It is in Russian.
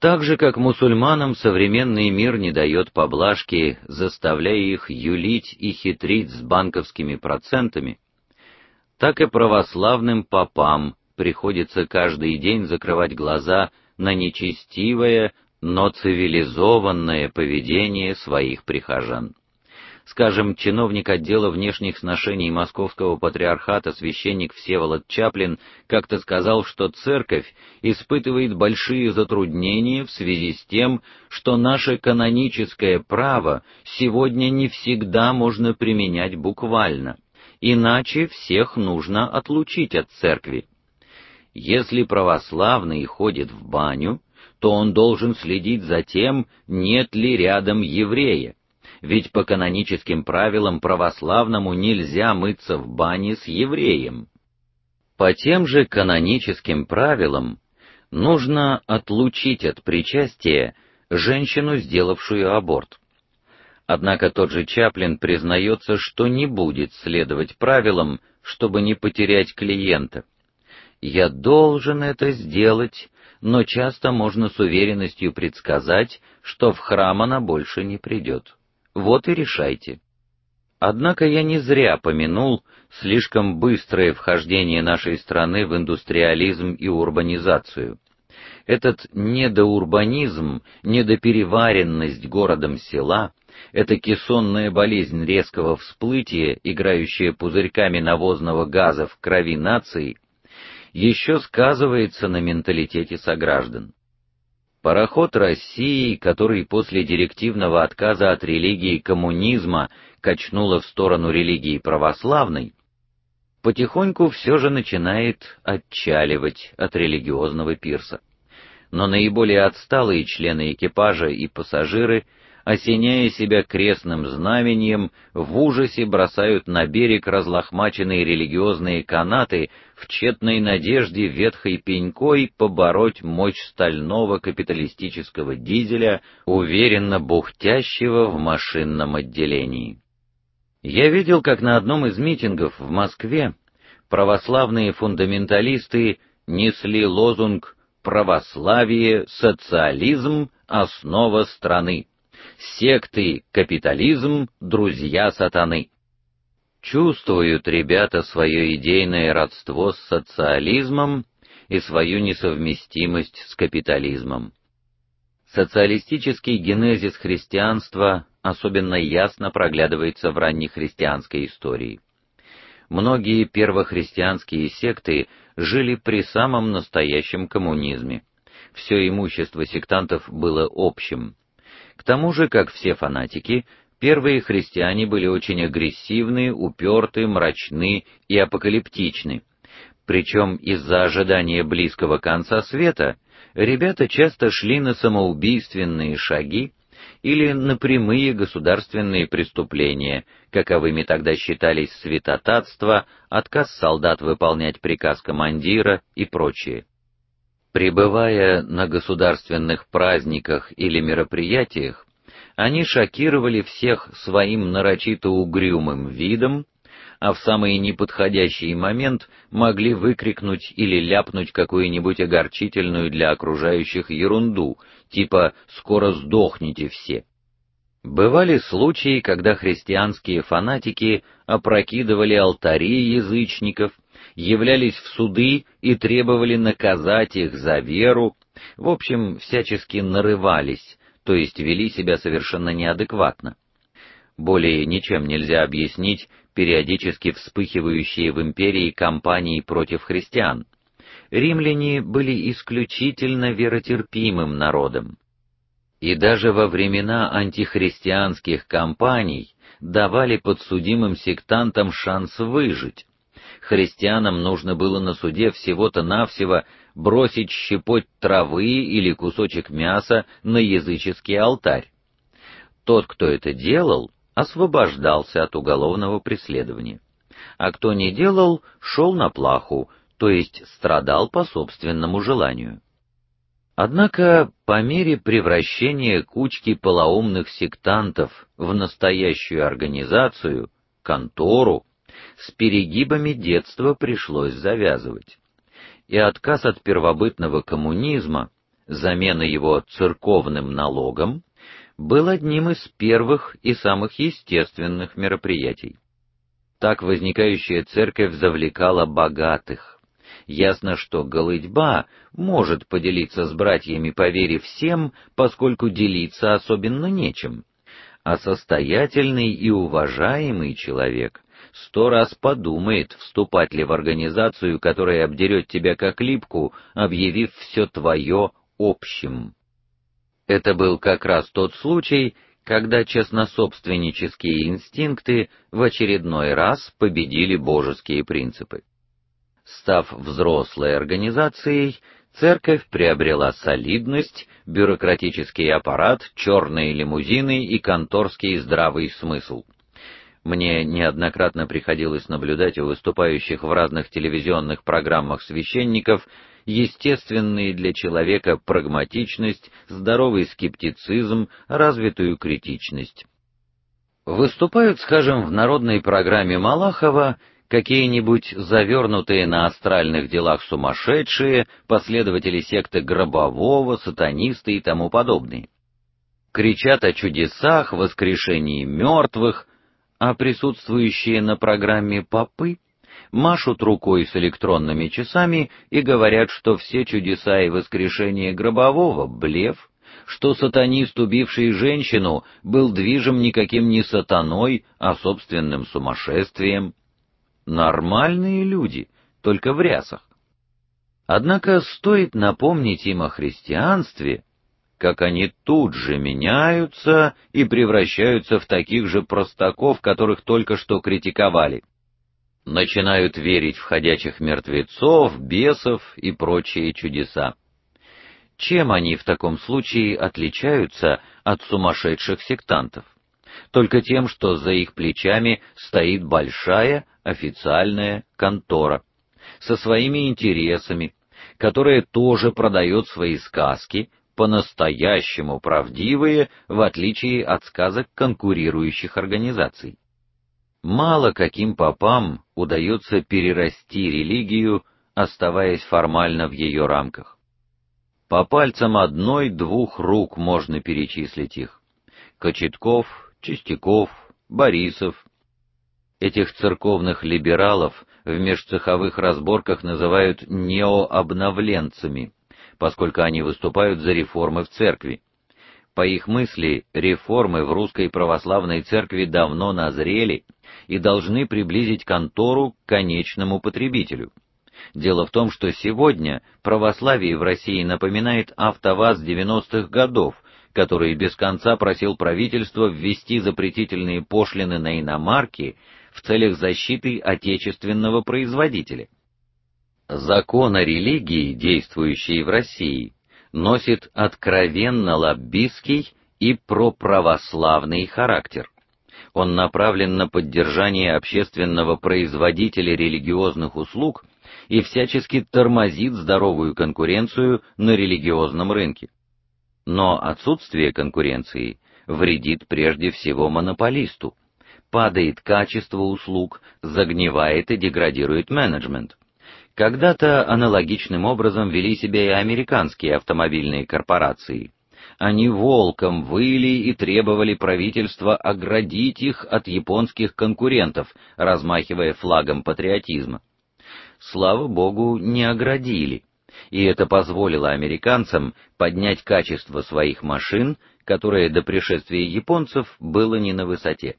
Так же как мусульманам современный мир не дает поблажки, заставляя их юлить и хитрить с банковскими процентами, так и православным попам приходится каждый день закрывать глаза на нечестивое, но цивилизованное поведение своих прихожан. Скажем, чиновник отдела внешних сношений Московского патриархата священник Всеволод Чаплин как-то сказал, что церковь испытывает большие затруднения в связи с тем, что наше каноническое право сегодня не всегда можно применять буквально, иначе всех нужно отлучить от церкви. Если православный ходит в баню, то он должен следить за тем, нет ли рядом еврея ведь по каноническим правилам православному нельзя мыться в бане с евреем. По тем же каноническим правилам нужно отлучить от причастия женщину, сделавшую аборт. Однако тот же Чаплин признается, что не будет следовать правилам, чтобы не потерять клиента. Я должен это сделать, но часто можно с уверенностью предсказать, что в храм она больше не придет. Вот и решайте. Однако я не зря помянул слишком быстрое вхождение нашей страны в индустриализм и урбанизацию. Этот недоурбанизм, недопереваренность городом села, эта кессонная болезнь резкого всплытия, играющая пузырьками навозного газа в крови нации, еще сказывается на менталитете сограждан. Пароход России, который после директивного отказа от религии коммунизма качнуло в сторону религии православной, потихоньку все же начинает отчаливать от религиозного пирса. Но наиболее отсталые члены экипажа и пассажиры осеняя себя крестным знамением, в ужасе бросают на берег разлохмаченные религиозные канаты в тщетной надежде ветхой пенькой побороть мощь стального капиталистического дизеля, уверенно бухтящего в машинном отделении. Я видел, как на одном из митингов в Москве православные фундаменталисты несли лозунг «Православие, социализм – основа страны» секты капитализм друзья сатаны. Чувствуют ребята свое идейное родство с социализмом и свою несовместимость с капитализмом. Социалистический генезис христианства особенно ясно проглядывается в раннехристианской истории. Многие первохристианские секты жили при самом настоящем коммунизме. Все имущество сектантов было общим. К тому же, как все фанатики, первые христиане были очень агрессивны, уперты, мрачны и апокалиптичны. Причем из-за ожидания близкого конца света ребята часто шли на самоубийственные шаги или на прямые государственные преступления, каковыми тогда считались святотатство, отказ солдат выполнять приказ командира и прочее. Пребывая на государственных праздниках или мероприятиях, они шокировали всех своим нарочито угрюмым видом, а в самый неподходящий момент могли выкрикнуть или ляпнуть какую-нибудь огорчительную для окружающих ерунду, типа скоро сдохнете все. Бывали случаи, когда христианские фанатики опрокидывали алтари язычников являлись в суды и требовали наказать их за веру, в общем, всячески нарывались, то есть вели себя совершенно неадекватно. Более ничем нельзя объяснить периодически вспыхивающие в империи кампании против христиан. Римляне были исключительно веротерпимым народом. И даже во времена антихристианских кампаний давали подсудимым сектантам шанс выжить христианам нужно было на суде всего-то навсего бросить щепоть травы или кусочек мяса на языческий алтарь. Тот, кто это делал, освобождался от уголовного преследования, а кто не делал, шел на плаху, то есть страдал по собственному желанию. Однако по мере превращения кучки полоумных сектантов в настоящую организацию, контору, с перегибами детства пришлось завязывать. И отказ от первобытного коммунизма, замена его церковным налогом, был одним из первых и самых естественных мероприятий. Так возникающая церковь завлекала богатых. Ясно, что голыдьба может поделиться с братьями по вере всем, поскольку делиться особенно нечем. А состоятельный и уважаемый человек сто раз подумает, вступать ли в организацию, которая обдерет тебя как липку, объявив все твое общим. Это был как раз тот случай, когда честнособственнические инстинкты в очередной раз победили божеские принципы. Став взрослой организацией, церковь приобрела солидность, бюрократический аппарат, черные лимузины и конторский здравый смысл. Мне неоднократно приходилось наблюдать у выступающих в разных телевизионных программах священников естественные для человека прагматичность, здоровый скептицизм, развитую критичность. Выступают, скажем, в народной программе Малахова какие-нибудь завернутые на астральных делах сумасшедшие, последователи секты Гробового, сатанисты и тому подобные. Кричат о чудесах, воскрешении мертвых, а присутствующие на программе попы машут рукой с электронными часами и говорят, что все чудеса и воскрешение гробового блеф, что сатанист, убивший женщину, был движим никаким не сатаной, а собственным сумасшествием. Нормальные люди, только в рясах. Однако стоит напомнить им о христианстве, как они тут же меняются и превращаются в таких же простаков, которых только что критиковали начинают верить в ходячих мертвецов, бесов и прочие чудеса. Чем они в таком случае отличаются от сумасшедших сектантов? Только тем, что за их плечами стоит большая официальная контора со своими интересами, которая тоже продает свои сказки, по-настоящему правдивые, в отличие от сказок конкурирующих организаций. Мало каким попам удается перерасти религию, оставаясь формально в ее рамках. По пальцам одной-двух рук можно перечислить их: Кочетков, Чистяков, Борисов. Этих церковных либералов в межцеховых разборках называют неообновленцами, поскольку они выступают за реформы в церкви. По их мысли, реформы в русской православной церкви давно назрели и должны приблизить контору к конечному потребителю. Дело в том, что сегодня православие в России напоминает АвтоВАЗ 90-х годов, который без конца просил правительство ввести запретительные пошлины на иномарки в целях защиты отечественного производителя. Закон о религии, действующий в России, носит откровенно лоббистский и проправославный характер. Он направлен на поддержание общественного производителя религиозных услуг и всячески тормозит здоровую конкуренцию на религиозном рынке. Но отсутствие конкуренции вредит прежде всего монополисту. Падает качество услуг, загнивает и деградирует менеджмент. Когда-то аналогичным образом вели себя и американские автомобильные корпорации. Они волком выли и требовали правительства оградить их от японских конкурентов, размахивая флагом патриотизма. Слава богу, не оградили. И это позволило американцам поднять качество своих машин, которое до пришествия японцев было не на высоте.